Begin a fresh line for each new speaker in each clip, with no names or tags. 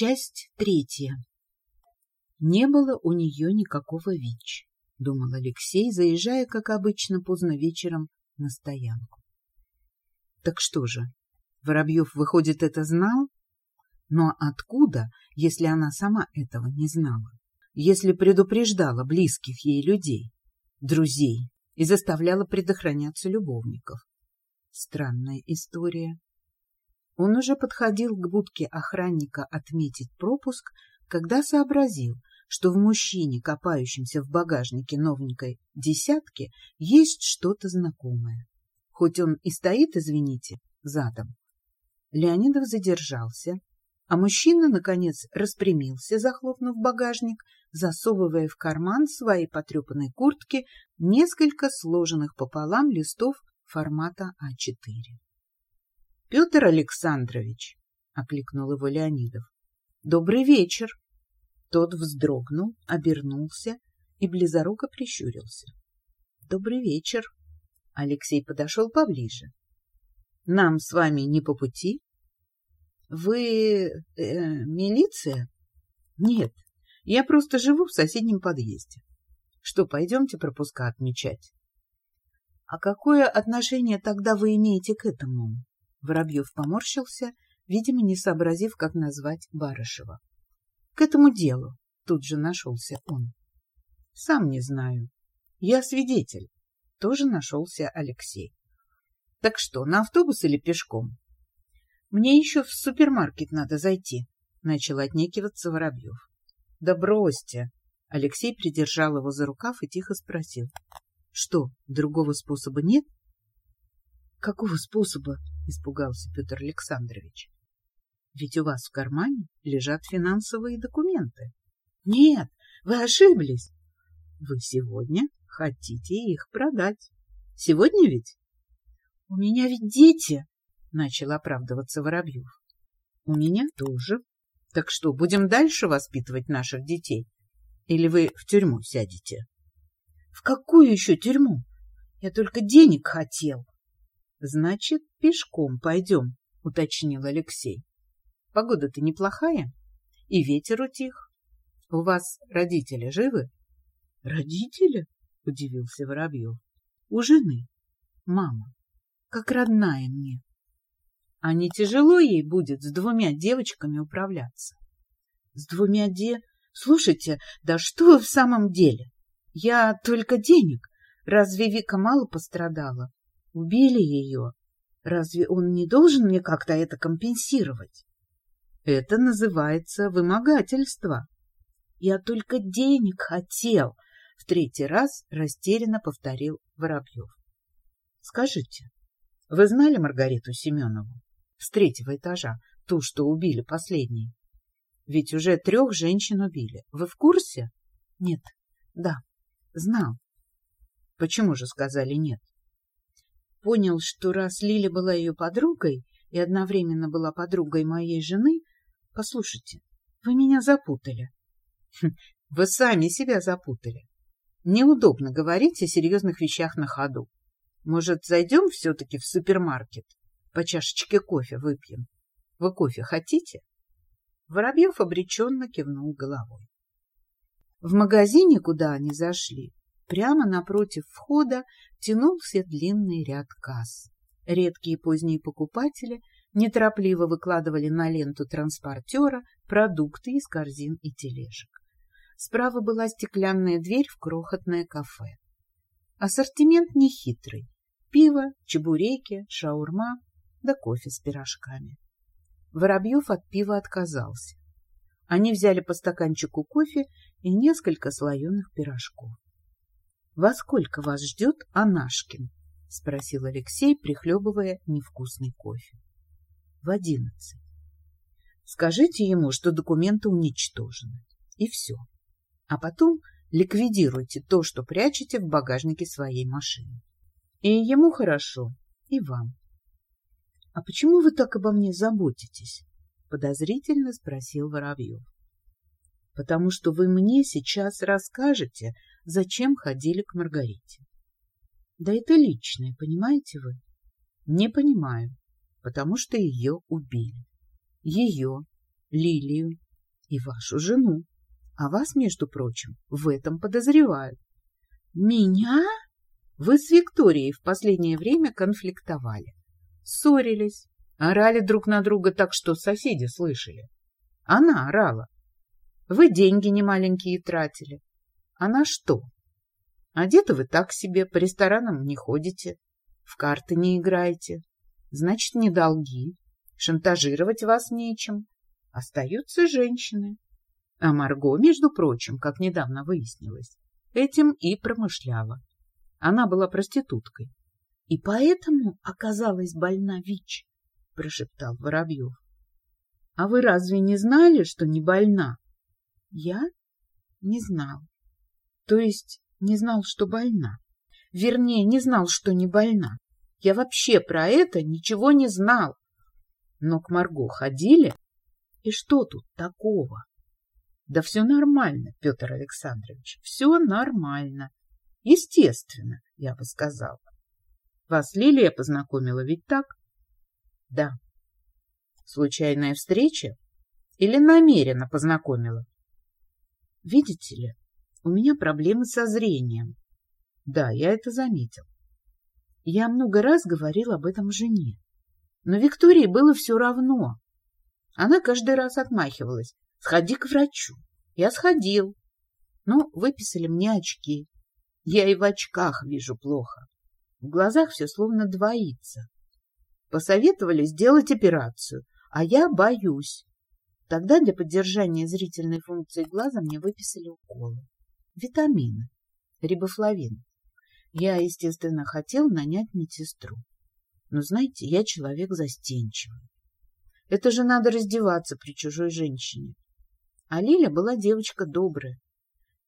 Часть третья. Не было у нее никакого ВИЧ, думал Алексей, заезжая, как обычно, поздно вечером на стоянку. Так что же, Воробьев, выходит, это знал? Но откуда, если она сама этого не знала? Если предупреждала близких ей людей, друзей, и заставляла предохраняться любовников? Странная история. Он уже подходил к будке охранника отметить пропуск, когда сообразил, что в мужчине, копающемся в багажнике новенькой десятки, есть что-то знакомое. Хоть он и стоит, извините, задом. Леонидов задержался, а мужчина, наконец, распрямился, захлопнув багажник, засовывая в карман своей потрепанной куртки несколько сложенных пополам листов формата А4. — Петр Александрович, — окликнул его Леонидов, — добрый вечер. Тот вздрогнул, обернулся и близоруко прищурился. — Добрый вечер. Алексей подошел поближе. — Нам с вами не по пути? — Вы... Э, милиция? — Нет, я просто живу в соседнем подъезде. Что, пойдемте пропуска отмечать? — А какое отношение тогда вы имеете к этому? Воробьев поморщился, видимо, не сообразив, как назвать Барышева. — К этому делу тут же нашелся он. — Сам не знаю. Я свидетель. Тоже нашелся Алексей. — Так что, на автобус или пешком? — Мне еще в супермаркет надо зайти, — начал отнекиваться Воробьев. — Да бросьте. Алексей придержал его за рукав и тихо спросил. — Что, другого способа нет? — Какого способа? Испугался Петр Александрович. Ведь у вас в кармане лежат финансовые документы. Нет, вы ошиблись. Вы сегодня хотите их продать. Сегодня ведь? У меня ведь дети, начал оправдываться Воробьев. У меня тоже. Так что, будем дальше воспитывать наших детей? Или вы в тюрьму сядете? В какую еще тюрьму? Я только денег хотел. — Значит, пешком пойдем, — уточнил Алексей. — Погода-то неплохая, и ветер утих. У вас родители живы? — Родители? — удивился Воробьев. — У жены. Мама. Как родная мне. А не тяжело ей будет с двумя девочками управляться? — С двумя де... Слушайте, да что вы в самом деле? Я только денег. Разве Вика мало пострадала? Убили ее. Разве он не должен мне как-то это компенсировать? Это называется вымогательство. Я только денег хотел, в третий раз растерянно повторил Воробьев. Скажите, вы знали Маргариту Семенову? С третьего этажа, ту, что убили последней. Ведь уже трех женщин убили. Вы в курсе? Нет. Да. Знал. Почему же сказали нет? Понял, что раз Лиля была ее подругой и одновременно была подругой моей жены, послушайте, вы меня запутали. Хм, вы сами себя запутали. Неудобно говорить о серьезных вещах на ходу. Может, зайдем все-таки в супермаркет? По чашечке кофе выпьем. Вы кофе хотите? Воробьев обреченно кивнул головой. В магазине, куда они зашли, Прямо напротив входа тянулся длинный ряд касс. Редкие поздние покупатели неторопливо выкладывали на ленту транспортера продукты из корзин и тележек. Справа была стеклянная дверь в крохотное кафе. Ассортимент нехитрый. Пиво, чебуреки, шаурма да кофе с пирожками. Воробьев от пива отказался. Они взяли по стаканчику кофе и несколько слоеных пирожков. Во сколько вас ждет Анашкин? — спросил Алексей, прихлебывая невкусный кофе. — В одиннадцать. Скажите ему, что документы уничтожены. И все. А потом ликвидируйте то, что прячете в багажнике своей машины. И ему хорошо, и вам. — А почему вы так обо мне заботитесь? — подозрительно спросил Воробьев. — Потому что вы мне сейчас расскажете, зачем ходили к Маргарите. Да это личное, понимаете вы? Не понимаю, потому что ее убили. Ее, Лилию, и вашу жену. А вас, между прочим, в этом подозревают. Меня? Вы с Викторией в последнее время конфликтовали. Ссорились, орали друг на друга так, что соседи слышали. Она орала. Вы деньги немаленькие тратили. Она что? Одеты вы так себе, по ресторанам не ходите, в карты не играете. Значит, не долги. Шантажировать вас нечем. Остаются женщины. А Марго, между прочим, как недавно выяснилось, этим и промышляла. Она была проституткой. — И поэтому оказалась больна ВИЧ, — прошептал Воробьев. — А вы разве не знали, что не больна? — Я? Не знал. То есть не знал, что больна. Вернее, не знал, что не больна. Я вообще про это ничего не знал. Но к Марго ходили? И что тут такого? Да все нормально, Петр Александрович, все нормально. Естественно, я бы сказала. Вас Лилия познакомила, ведь так? Да. Случайная встреча? Или намеренно познакомила? Видите ли, у меня проблемы со зрением. Да, я это заметил. Я много раз говорил об этом жене. Но Виктории было все равно. Она каждый раз отмахивалась. Сходи к врачу. Я сходил. Ну, выписали мне очки. Я и в очках вижу плохо. В глазах все словно двоится. Посоветовали сделать операцию, а я боюсь. Тогда для поддержания зрительной функции глаза мне выписали уколы. Витамины, рибофлавин. Я, естественно, хотел нанять медсестру. Но, знаете, я человек застенчивый. Это же надо раздеваться при чужой женщине. А Лиля была девочка добрая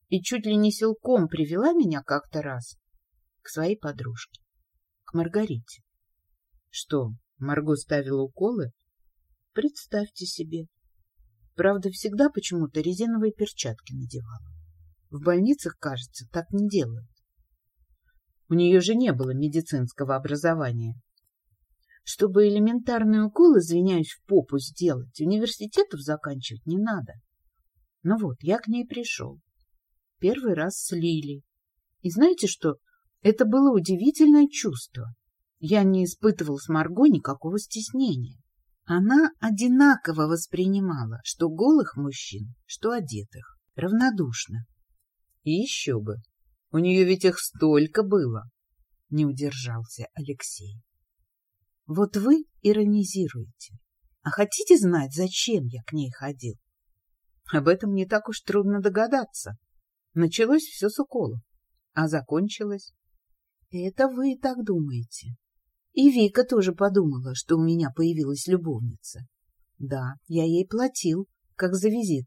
и чуть ли не силком привела меня как-то раз к своей подружке, к Маргарите. Что, Марго ставила уколы? Представьте себе. Правда, всегда почему-то резиновые перчатки надевала. В больницах, кажется, так не делают. У нее же не было медицинского образования. Чтобы элементарные уколы, извиняюсь, в попу сделать, университетов заканчивать не надо. Ну вот, я к ней пришел. Первый раз с Лили. И знаете что? Это было удивительное чувство. Я не испытывал с Марго никакого стеснения. Она одинаково воспринимала что голых мужчин, что одетых, равнодушно. И еще бы, у нее ведь их столько было, не удержался Алексей. Вот вы иронизируете. А хотите знать, зачем я к ней ходил? Об этом не так уж трудно догадаться. Началось все с уколов, а закончилось. Это вы так думаете. И Вика тоже подумала, что у меня появилась любовница. Да, я ей платил, как за визит,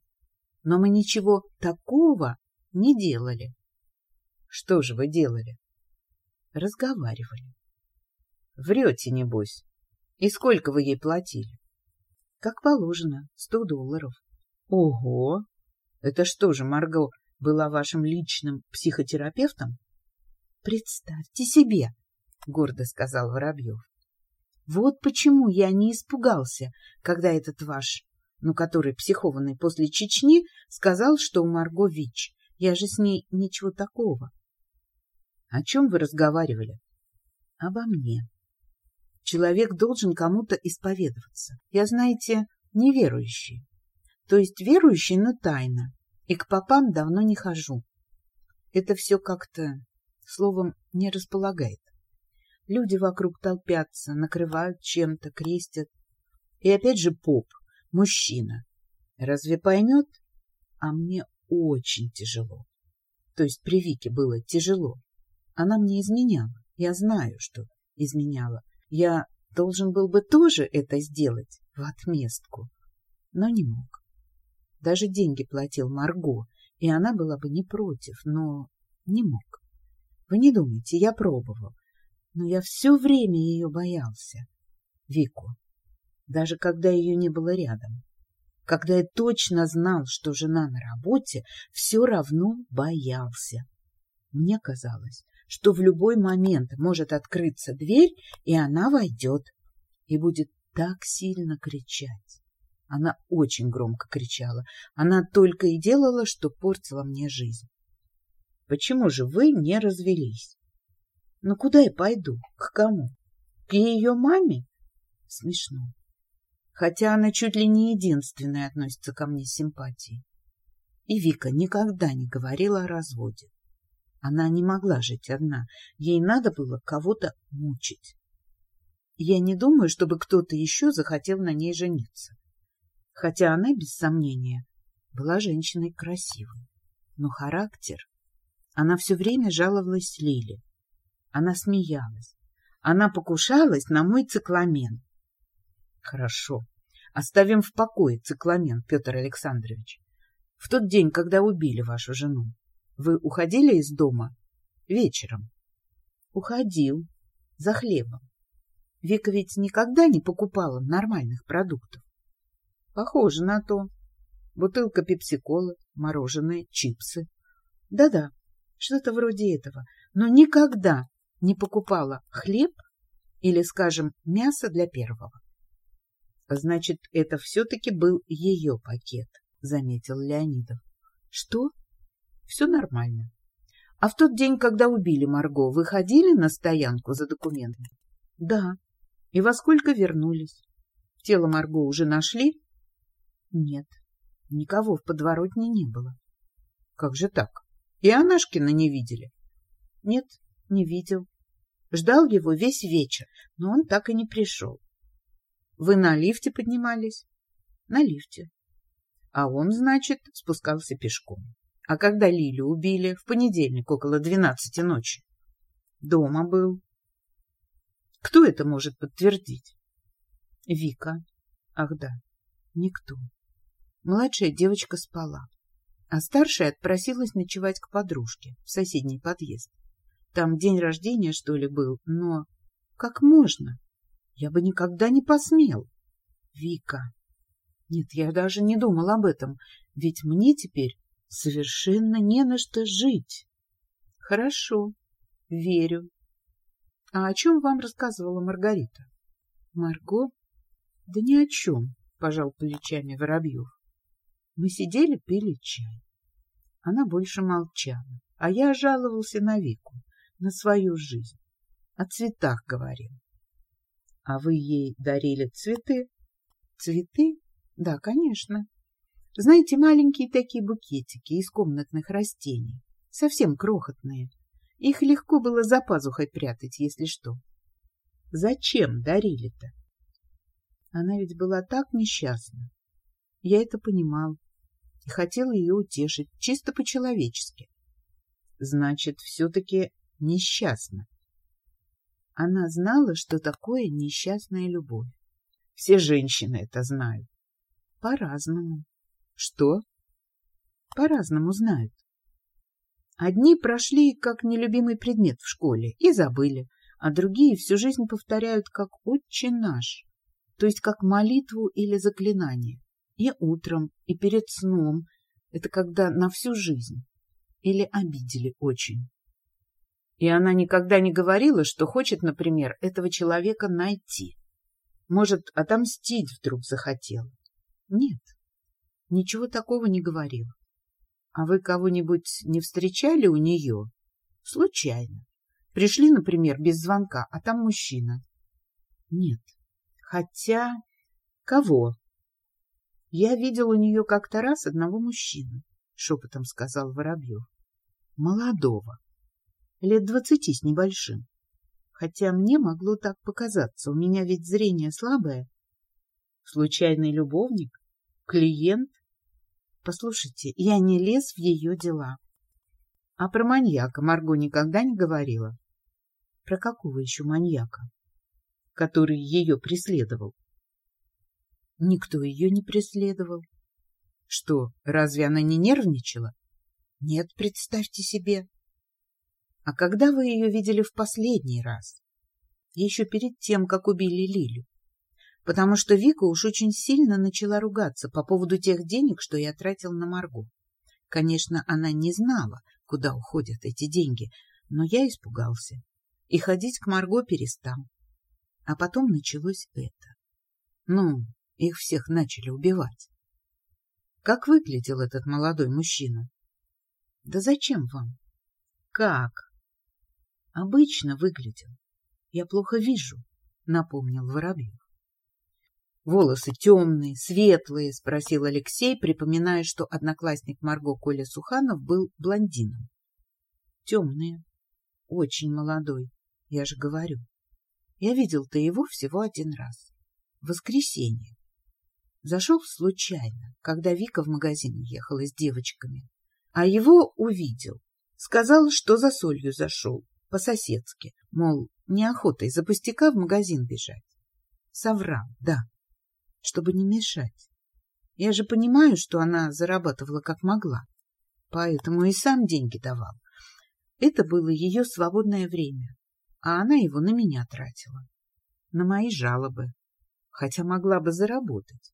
но мы ничего такого не делали. Что же вы делали? Разговаривали. Врете, небось. И сколько вы ей платили? Как положено, сто долларов. Ого! Это что же, Марго была вашим личным психотерапевтом? Представьте себе, гордо сказал Воробьев. Вот почему я не испугался, когда этот ваш, ну, который психованный после Чечни, сказал, что у Марго ВИЧ. Я же с ней ничего такого. О чем вы разговаривали? Обо мне. Человек должен кому-то исповедоваться. Я, знаете, неверующий. То есть верующий, но тайно. И к попам давно не хожу. Это все как-то, словом, не располагает. Люди вокруг толпятся, накрывают чем-то, крестят. И опять же поп, мужчина. Разве поймет? А мне очень тяжело. То есть при Вике было тяжело. Она мне изменяла. Я знаю, что изменяла. Я должен был бы тоже это сделать в отместку, но не мог. Даже деньги платил Марго, и она была бы не против, но не мог. Вы не думайте, я пробовал, но я все время ее боялся. Вику, даже когда ее не было рядом. Когда я точно знал, что жена на работе, все равно боялся. Мне казалось, что в любой момент может открыться дверь, и она войдет и будет так сильно кричать. Она очень громко кричала. Она только и делала, что портила мне жизнь. Почему же вы не развелись? Ну, куда я пойду? К кому? К ее маме? Смешно. Хотя она чуть ли не единственная относится ко мне с симпатией. И Вика никогда не говорила о разводе. Она не могла жить одна. Ей надо было кого-то мучить. Я не думаю, чтобы кто-то еще захотел на ней жениться. Хотя она, без сомнения, была женщиной красивой. Но характер... Она все время жаловалась Лиле. Она смеялась. Она покушалась на мой цикламен. Хорошо. Оставим в покое цикламен, Петр Александрович. В тот день, когда убили вашу жену, вы уходили из дома? Вечером. Уходил. За хлебом. Вика ведь никогда не покупала нормальных продуктов. Похоже на то. Бутылка пепси-колы, мороженое, чипсы. Да-да, что-то вроде этого. Но никогда не покупала хлеб или, скажем, мясо для первого. Значит, это все-таки был ее пакет, заметил Леонидов. Что? Все нормально. А в тот день, когда убили Марго, вы ходили на стоянку за документами? Да. И во сколько вернулись? Тело Марго уже нашли? Нет. Никого в подворотне не было. Как же так? И Анашкина не видели? Нет, не видел. Ждал его весь вечер, но он так и не пришел. Вы на лифте поднимались? На лифте. А он, значит, спускался пешком. А когда Лилю убили? В понедельник, около двенадцати ночи. Дома был. Кто это может подтвердить? Вика. Ах да, никто. Младшая девочка спала, а старшая отпросилась ночевать к подружке в соседний подъезд. Там день рождения, что ли, был, но как можно? Я бы никогда не посмел. Вика. Нет, я даже не думал об этом, ведь мне теперь совершенно не на что жить. Хорошо, верю. А о чем вам рассказывала Маргарита? Марго? Да ни о чем, пожал плечами Воробьев. Мы сидели, пили чай. Она больше молчала, а я жаловался на Вику, на свою жизнь. О цветах говорил. А вы ей дарили цветы? Цветы? Да, конечно. Знаете, маленькие такие букетики из комнатных растений, совсем крохотные. Их легко было за пазухой прятать, если что. Зачем дарили-то? Она ведь была так несчастна. Я это понимал и хотел ее утешить, чисто по-человечески. Значит, все-таки несчастна. Она знала, что такое несчастная любовь. Все женщины это знают. По-разному. Что? По-разному знают. Одни прошли как нелюбимый предмет в школе и забыли, а другие всю жизнь повторяют как «Отче наш», то есть как молитву или заклинание. И утром, и перед сном. Это когда на всю жизнь. Или обидели очень. И она никогда не говорила, что хочет, например, этого человека найти. Может, отомстить вдруг захотела. Нет, ничего такого не говорила. А вы кого-нибудь не встречали у нее? Случайно. Пришли, например, без звонка, а там мужчина. Нет. Хотя... Кого? Я видел у нее как-то раз одного мужчину, шепотом сказал Воробьев. Молодого лет двадцати с небольшим. Хотя мне могло так показаться, у меня ведь зрение слабое. Случайный любовник? Клиент? Послушайте, я не лез в ее дела. А про маньяка Марго никогда не говорила? Про какого еще маньяка? Который ее преследовал. Никто ее не преследовал. Что, разве она не нервничала? Нет, представьте себе. А когда вы ее видели в последний раз? Еще перед тем, как убили Лилю. Потому что Вика уж очень сильно начала ругаться по поводу тех денег, что я тратил на Марго. Конечно, она не знала, куда уходят эти деньги, но я испугался. И ходить к Марго перестал. А потом началось это. Ну, их всех начали убивать. Как выглядел этот молодой мужчина? Да зачем вам? Как? Обычно выглядел. Я плохо вижу, напомнил Воробьев. Волосы темные, светлые, спросил Алексей, припоминая, что одноклассник Марго Коля Суханов был блондином. Темные, очень молодой, я же говорю. Я видел-то его всего один раз. В воскресенье. Зашел случайно, когда Вика в магазин уехала с девочками. А его увидел. Сказал, что за солью зашел, по-соседски. Мол, неохотой за пустяка в магазин бежать. Соврал, да, чтобы не мешать. Я же понимаю, что она зарабатывала как могла, поэтому и сам деньги давал. Это было ее свободное время а она его на меня тратила. На мои жалобы. Хотя могла бы заработать.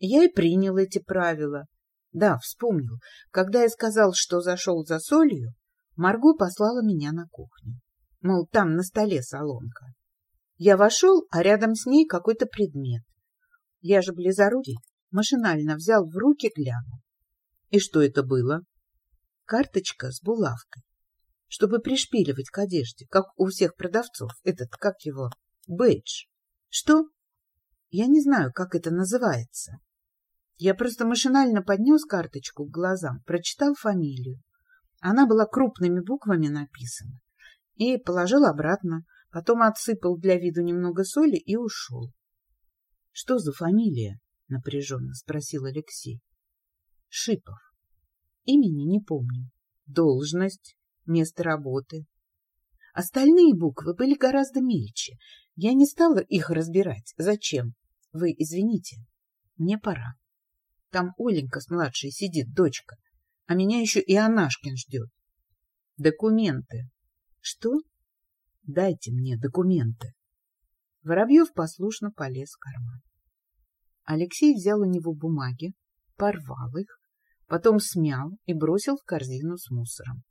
Я и принял эти правила. Да, вспомнил. Когда я сказал, что зашел за солью, Марго послала меня на кухню. Мол, там на столе солонка. Я вошел, а рядом с ней какой-то предмет. Я же близорукий, машинально взял в руки, глянул. И что это было? Карточка с булавкой чтобы пришпиливать к одежде, как у всех продавцов. Этот, как его, бейдж. Что? Я не знаю, как это называется. Я просто машинально поднес карточку к глазам, прочитал фамилию. Она была крупными буквами написана. И положил обратно, потом отсыпал для виду немного соли и ушел. — Что за фамилия? — напряженно спросил Алексей. — Шипов. Имени не помню. Должность? место работы. Остальные буквы были гораздо мельче. Я не стала их разбирать. Зачем? Вы извините. Мне пора. Там Оленька с младшей сидит, дочка. А меня еще и Анашкин ждет. Документы. Что? Дайте мне документы. Воробьев послушно полез в карман. Алексей взял у него бумаги, порвал их, потом смял и бросил в корзину с мусором.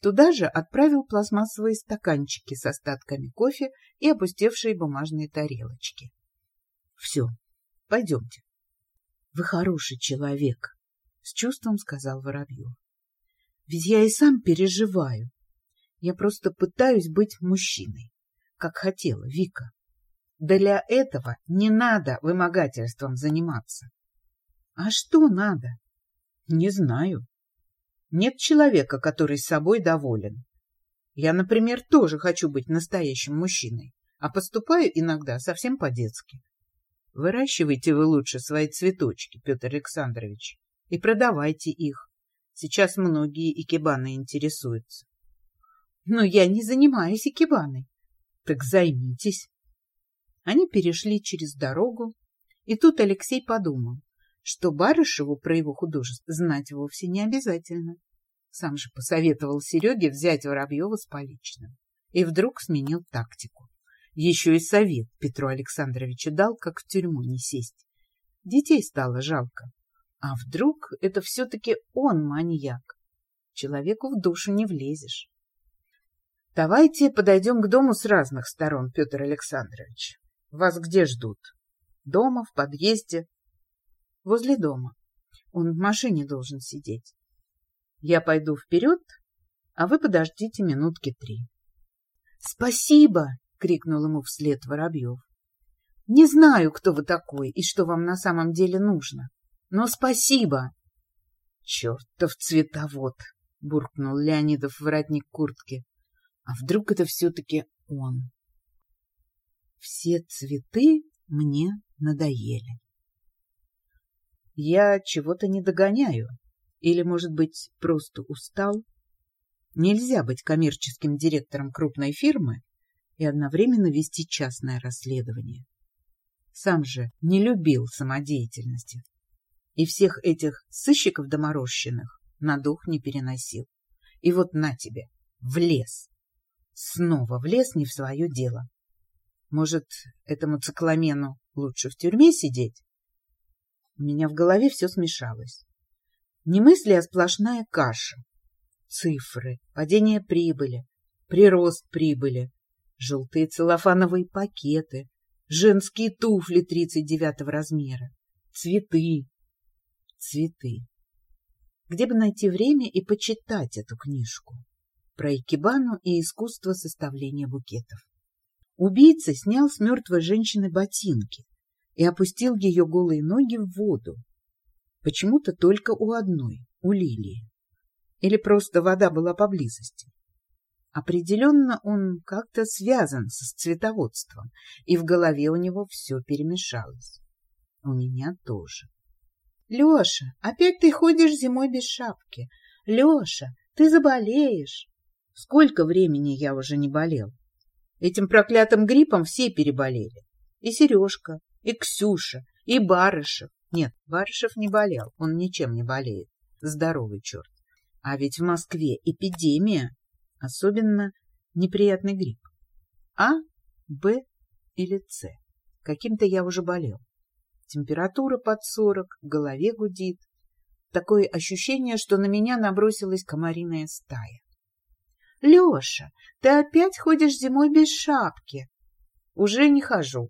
Туда же отправил пластмассовые стаканчики с остатками кофе и опустевшие бумажные тарелочки. — Все, пойдемте. — Вы хороший человек, — с чувством сказал Воробьев. — Ведь я и сам переживаю. Я просто пытаюсь быть мужчиной, как хотела Вика. Для этого не надо вымогательством заниматься. — А что надо? — Не знаю. Нет человека, который собой доволен. Я, например, тоже хочу быть настоящим мужчиной, а поступаю иногда совсем по-детски. Выращивайте вы лучше свои цветочки, Петр Александрович, и продавайте их. Сейчас многие икебаны интересуются. Но я не занимаюсь икебаной. Так займитесь. Они перешли через дорогу, и тут Алексей подумал, что Барышеву про его художество знать вовсе не обязательно. Сам же посоветовал Сереге взять Воробьева с поличным. И вдруг сменил тактику. Еще и совет Петру Александровичу дал, как в тюрьму не сесть. Детей стало жалко. А вдруг это все-таки он маньяк? Человеку в душу не влезешь. Давайте подойдем к дому с разных сторон, Петр Александрович. Вас где ждут? Дома, в подъезде, возле дома. Он в машине должен сидеть. Я пойду вперед, а вы подождите минутки три. — Спасибо! — крикнул ему вслед Воробьев. — Не знаю, кто вы такой и что вам на самом деле нужно, но спасибо! — Чертов цветовод! — буркнул Леонидов воротник куртки. — А вдруг это все-таки он? Все цветы мне надоели. Я чего-то не догоняю. Или, может быть, просто устал? Нельзя быть коммерческим директором крупной фирмы и одновременно вести частное расследование. Сам же не любил самодеятельности. И всех этих сыщиков доморощенных на дух не переносил. И вот на тебе, в лес. Снова в лес не в свое дело. Может, этому цикламену лучше в тюрьме сидеть? У меня в голове все смешалось. Не мысли, а сплошная каша. Цифры, падение прибыли, прирост прибыли, желтые целлофановые пакеты, женские туфли тридцать девятого размера, цветы, цветы. Где бы найти время и почитать эту книжку про икебану и искусство составления букетов? Убийца снял с мертвой женщины ботинки и опустил ее голые ноги в воду. Почему-то только у одной, у Лилии. Или просто вода была поблизости. Определенно он как-то связан с цветоводством, и в голове у него все перемешалось. У меня тоже. — Леша, опять ты ходишь зимой без шапки. Леша, ты заболеешь. Сколько времени я уже не болел? Этим проклятым гриппом все переболели. И Сережка, и Ксюша, и Барышев. Нет, Барышев не болел, он ничем не болеет. Здоровый черт. А ведь в Москве эпидемия. Особенно неприятный грипп. А, Б или С. Каким-то я уже болел. Температура под сорок, в голове гудит. Такое ощущение, что на меня набросилась комариная стая. — Леша, ты опять ходишь зимой без шапки? — Уже не хожу.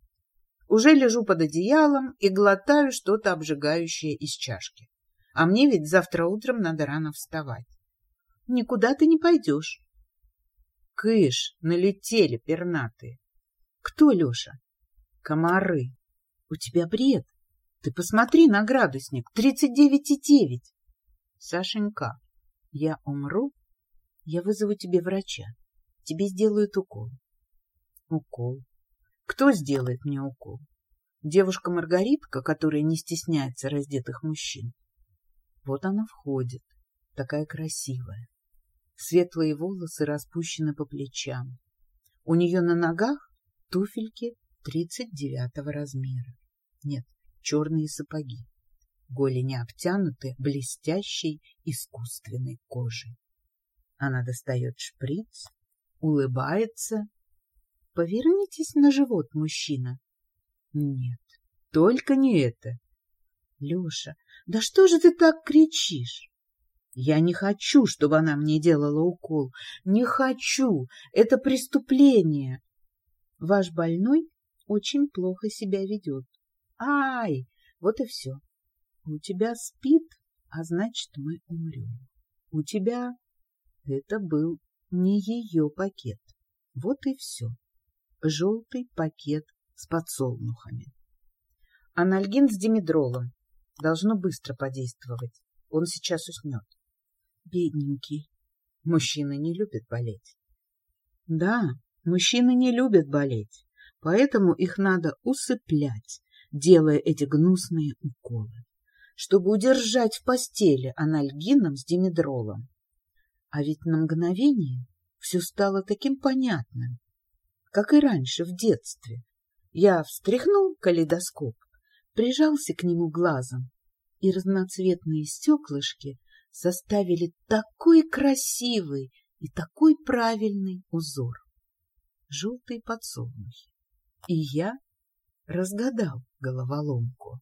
Уже лежу под одеялом и глотаю что-то обжигающее из чашки. А мне ведь завтра утром надо рано вставать. — Никуда ты не пойдешь. Кыш, налетели пернатые. Кто, Леша? Комары. У тебя бред. Ты посмотри на градусник. Тридцать девять и девять. Сашенька, я умру, я вызову тебе врача. Тебе сделают укол. Укол. Кто сделает мне укол? Девушка Маргаритка, которая не стесняется раздетых мужчин. Вот она входит, такая красивая. Светлые волосы распущены по плечам. У нее на ногах туфельки тридцать девятого размера. Нет, черные сапоги. Голени обтянуты блестящей искусственной кожей. Она достает шприц, улыбается. Повернитесь на живот, мужчина. Нет, только не это. Леша, да что же ты так кричишь? Я не хочу, чтобы она мне делала укол. Не хочу. Это преступление. Ваш больной очень плохо себя ведет. Ай, вот и все. У тебя спит, а значит, мы умрем. У тебя... Это был не ее пакет. Вот и все. Желтый пакет с подсолнухами. Анальгин с димедролом. Должно быстро подействовать. Он сейчас уснет. Бедненький. Мужчины не любят болеть. Да, мужчины не любят болеть, поэтому их надо усыплять, делая эти гнусные уколы, чтобы удержать в постели анальгином с димедролом. А ведь на мгновение все стало таким понятным, как и раньше в детстве. Я встряхнул калейдоскоп, прижался к нему глазом, и разноцветные стеклышки составили такой красивый и такой правильный узор. Желтые подсолнухи. И я разгадал головоломку.